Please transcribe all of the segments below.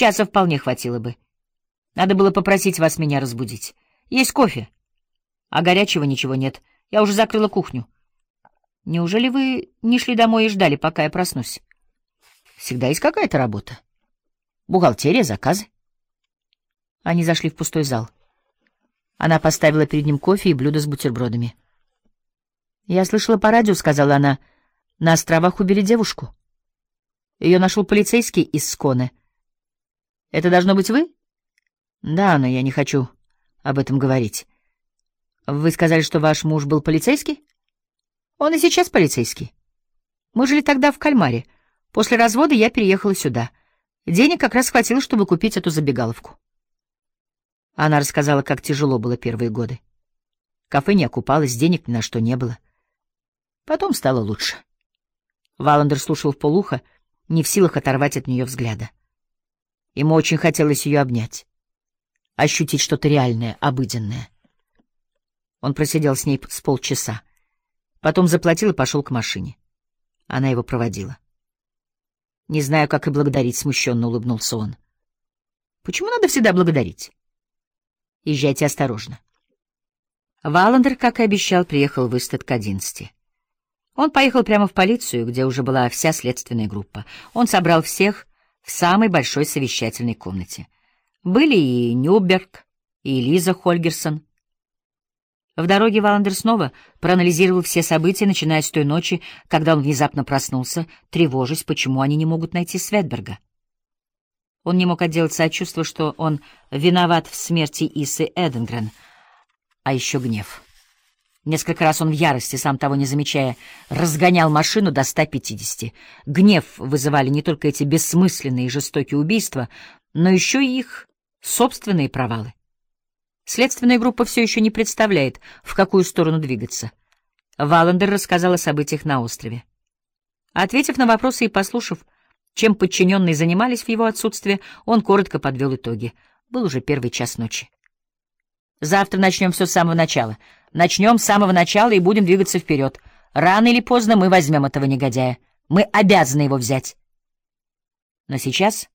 Часа вполне хватило бы. Надо было попросить вас меня разбудить. Есть кофе? А горячего ничего нет. Я уже закрыла кухню. Неужели вы не шли домой и ждали, пока я проснусь? Всегда есть какая-то работа. Бухгалтерия, заказы. Они зашли в пустой зал. Она поставила перед ним кофе и блюдо с бутербродами. «Я слышала по радио», — сказала она, — «на островах убили девушку. Ее нашел полицейский из Сконе. Это должно быть вы?» «Да, но я не хочу об этом говорить. Вы сказали, что ваш муж был полицейский?» «Он и сейчас полицейский. Мы жили тогда в Кальмаре. После развода я переехала сюда. Денег как раз хватило, чтобы купить эту забегаловку». Она рассказала, как тяжело было первые годы. Кафе не окупалось, денег ни на что не было. Потом стало лучше. Валандер слушал в полухо, не в силах оторвать от нее взгляда. Ему очень хотелось ее обнять, ощутить что-то реальное, обыденное. Он просидел с ней с полчаса. Потом заплатил и пошел к машине. Она его проводила. «Не знаю, как и благодарить», — смущенно улыбнулся он. «Почему надо всегда благодарить?» Езжайте осторожно. Валандер, как и обещал, приехал в Истед к одиннадцати. Он поехал прямо в полицию, где уже была вся следственная группа. Он собрал всех в самой большой совещательной комнате. Были и Нюберг, и Лиза Хольгерсон. В дороге Валандер снова проанализировал все события, начиная с той ночи, когда он внезапно проснулся, тревожась, почему они не могут найти Светберга. Он не мог отделаться от чувства, что он виноват в смерти Исы Эденгрен, а еще гнев. Несколько раз он в ярости, сам того не замечая, разгонял машину до 150. Гнев вызывали не только эти бессмысленные и жестокие убийства, но еще и их собственные провалы. Следственная группа все еще не представляет, в какую сторону двигаться. Валандер рассказал о событиях на острове. Ответив на вопросы и послушав, чем подчиненные занимались в его отсутствие, он коротко подвел итоги. Был уже первый час ночи. Завтра начнем все с самого начала. Начнем с самого начала и будем двигаться вперед. Рано или поздно мы возьмем этого негодяя. Мы обязаны его взять. Но сейчас,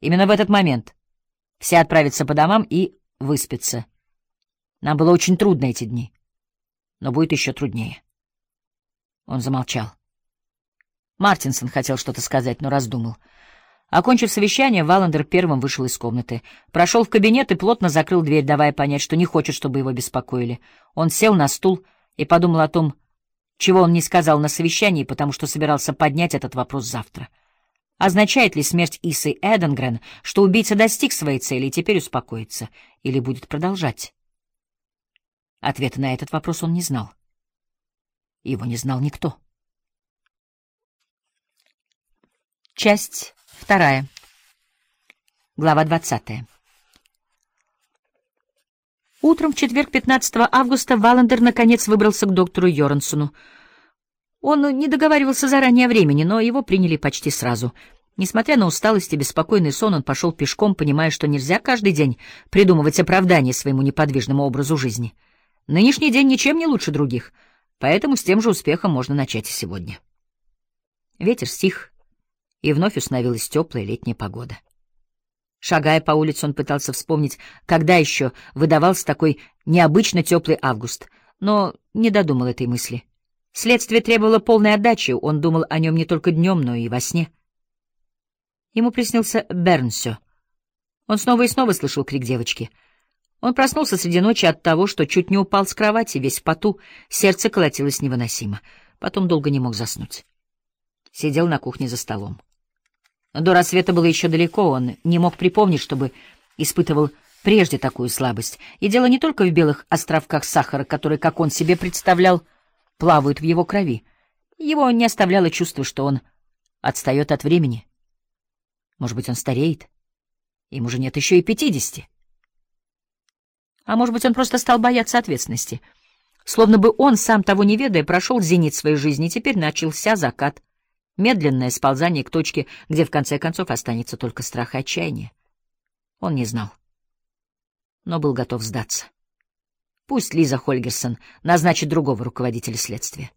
именно в этот момент, все отправятся по домам и выспятся. Нам было очень трудно эти дни, но будет еще труднее. Он замолчал. Мартинсон хотел что-то сказать, но раздумал. Окончив совещание, Валандер первым вышел из комнаты. Прошел в кабинет и плотно закрыл дверь, давая понять, что не хочет, чтобы его беспокоили. Он сел на стул и подумал о том, чего он не сказал на совещании, потому что собирался поднять этот вопрос завтра. Означает ли смерть Исы Эденгрен, что убийца достиг своей цели и теперь успокоится, или будет продолжать? Ответа на этот вопрос он не знал. Его не знал никто. Часть вторая. Глава двадцатая. Утром в четверг 15 августа Валандер наконец выбрался к доктору Йорансону. Он не договаривался заранее о времени, но его приняли почти сразу. Несмотря на усталость и беспокойный сон, он пошел пешком, понимая, что нельзя каждый день придумывать оправдание своему неподвижному образу жизни. Нынешний день ничем не лучше других, поэтому с тем же успехом можно начать и сегодня. Ветер стих, и вновь установилась теплая летняя погода. Шагая по улице, он пытался вспомнить, когда еще выдавался такой необычно теплый август, но не додумал этой мысли. Следствие требовало полной отдачи, он думал о нем не только днем, но и во сне. Ему приснился Бернсё. Он снова и снова слышал крик девочки. Он проснулся среди ночи от того, что чуть не упал с кровати, весь в поту, сердце колотилось невыносимо. Потом долго не мог заснуть. Сидел на кухне за столом. До рассвета было еще далеко, он не мог припомнить, чтобы испытывал прежде такую слабость. И дело не только в белых островках сахара, которые, как он себе представлял, плавают в его крови. Его не оставляло чувство, что он отстает от времени. Может быть, он стареет? Ему же нет еще и пятидесяти. А может быть, он просто стал бояться ответственности. Словно бы он, сам того не ведая, прошел зенит своей жизни, и теперь начался закат — Медленное сползание к точке, где в конце концов останется только страх и отчаяние. Он не знал, но был готов сдаться. Пусть Лиза Хольгерсон назначит другого руководителя следствия.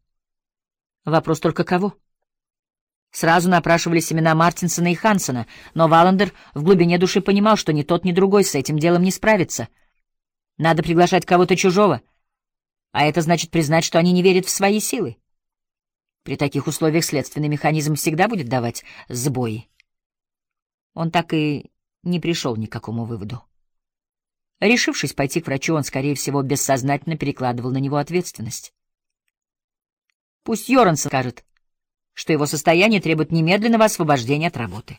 Вопрос только кого? Сразу напрашивались имена Мартинсона и Хансона, но Валандер в глубине души понимал, что ни тот, ни другой с этим делом не справится. Надо приглашать кого-то чужого, а это значит признать, что они не верят в свои силы. При таких условиях следственный механизм всегда будет давать сбои. Он так и не пришел ни к какому выводу. Решившись пойти к врачу, он, скорее всего, бессознательно перекладывал на него ответственность. Пусть Йорансон скажет, что его состояние требует немедленного освобождения от работы.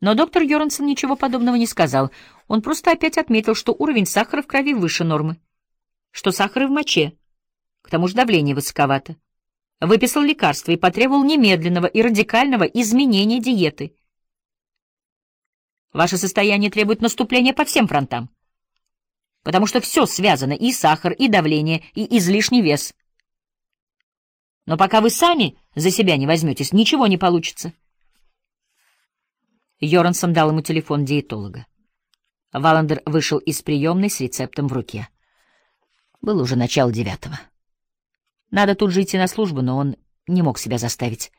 Но доктор Йорансон ничего подобного не сказал. Он просто опять отметил, что уровень сахара в крови выше нормы, что сахар в моче, к тому же давление высоковато. Выписал лекарства и потребовал немедленного и радикального изменения диеты. Ваше состояние требует наступления по всем фронтам, потому что все связано, и сахар, и давление, и излишний вес — но пока вы сами за себя не возьметесь, ничего не получится. Йорансон дал ему телефон диетолога. Валандер вышел из приемной с рецептом в руке. Было уже начало девятого. Надо тут же идти на службу, но он не мог себя заставить.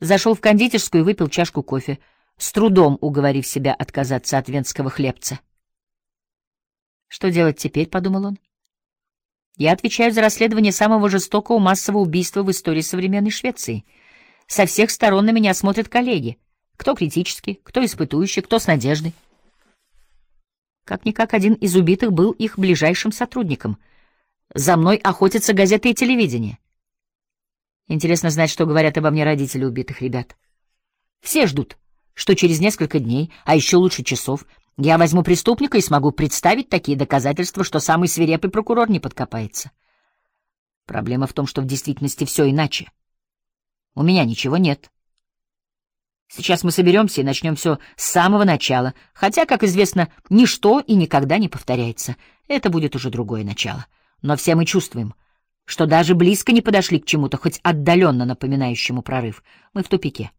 Зашел в кондитерскую и выпил чашку кофе, с трудом уговорив себя отказаться от венского хлебца. «Что делать теперь?» — подумал он. Я отвечаю за расследование самого жестокого массового убийства в истории современной Швеции. Со всех сторон на меня смотрят коллеги. Кто критически, кто испытующий, кто с надеждой. Как-никак один из убитых был их ближайшим сотрудником. За мной охотятся газеты и телевидение. Интересно знать, что говорят обо мне родители убитых ребят. Все ждут, что через несколько дней, а еще лучше часов, я возьму преступника и смогу представить такие доказательства, что самый свирепый прокурор не подкопается. Проблема в том, что в действительности все иначе. У меня ничего нет. Сейчас мы соберемся и начнем все с самого начала, хотя, как известно, ничто и никогда не повторяется. Это будет уже другое начало. Но все мы чувствуем, что даже близко не подошли к чему-то, хоть отдаленно напоминающему прорыв. Мы в тупике.